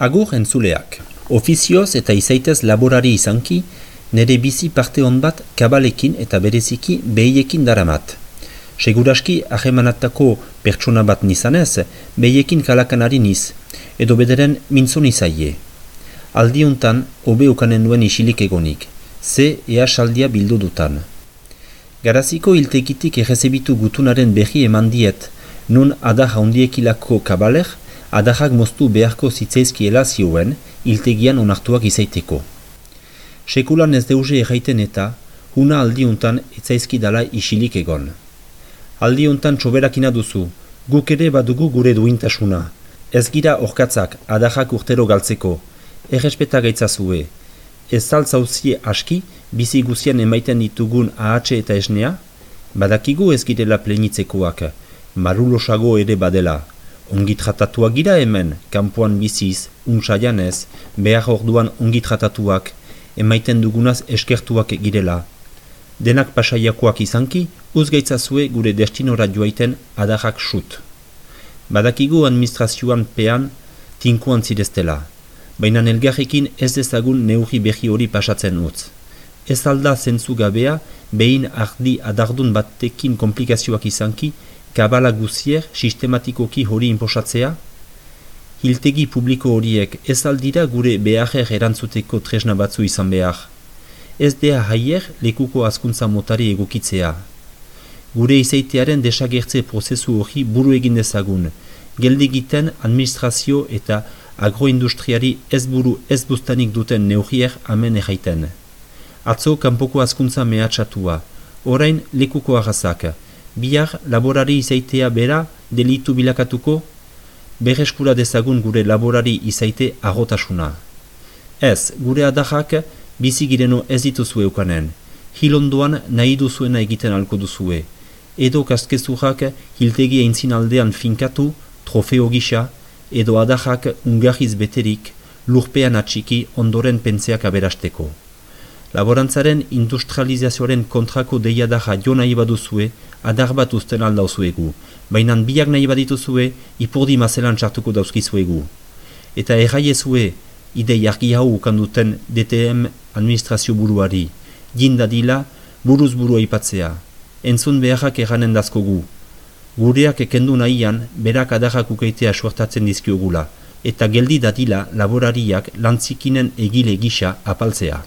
Agur entzuleak. Ofizioz eta izaitez laborari izanki, nire bizi parte hon bat kabalekin eta bereziki behiekin daramat. Seguraski ahemanatako pertsona bat nizanez, behiekin kalakanari niz, edo bederen mintzon izaie. Aldiuntan, obe ukanen duen isilik egonik, ze ea saldia bildu dutan. Garaziko hiltegitik errezebitu gutunaren behi eman diet, nun adar haundiekilako kabaler, adarrak moztu beharko zitzaizkiela zioen, iltegian onartuak izaiteko. Sekulan ez deuze erraiten eta, huna aldiuntan etzaizki dala isilik egon. Aldiuntan txoberakina duzu, guk ere badugu gure duintasuna. Ez gira orkatzak adarrak urtero galtzeko, errespeta gaitzazue. Ez zaltzauzie aski, bizi guzian emaiten ditugun ahatxe eta esnea? Badakigu ez girela plenitzekoak, marulosago ere badela. Ongi tratatuak gira hemen, kanpoan biziz, unsaianez, behar orduan ongi tratatuak, emaiten dugunaz eskertuak girela. Denak pasaiakoak izanki, uzgaitzazue gure destinora joaiten adarrak sut. Badakigu administrazioan pean, tinkuan zideztela. Baina elgarrekin ez dezagun neurri behi hori pasatzen utz. Ez alda zentzu gabea, behin ardi adardun batekin komplikazioak izanki, kabala guzier sistematikoki hori inposatzea? Hiltegi publiko horiek ez aldira gure beharrer erantzuteko tresna batzu izan behar. Ez dea haier lekuko askuntza motari egokitzea. Gure izaitearen desagertze prozesu hori buru egin dezagun, geldegiten administrazio eta agroindustriari ez buru ez bustanik duten neurrier amen erraiten. Atzo kanpoko askuntza mehatxatua, orain lekuko arrazak, bihar laborari izaitea bera delitu bilakatuko, berreskura dezagun gure laborari izaite agotasuna. Ez, gure adahak bizi gireno ez dituzue ukanen, hilondoan nahi duzuena egiten alko duzue, edo kastkezurak hiltegi eintzin aldean finkatu, trofeo gisa, edo adahak ungarriz beterik, lurpean atxiki ondoren pentseak aberasteko. Laborantzaren industrializazioaren kontrako deiadaja jo nahi baduzue, adar bat usten aldauzuegu, baina biak nahi badituzue, ipurdi mazelan txartuko dauzkizuegu. Eta erraiezue, idei argi hau ukanduten DTM administrazio buruari, dila buruz buru aipatzea. Entzun beharrak erranen dazkogu. Gureak ekendu nahian, berak adarrak ukeitea suertatzen dizkiogula, eta geldi dadila laborariak lantzikinen egile gisa apaltzea.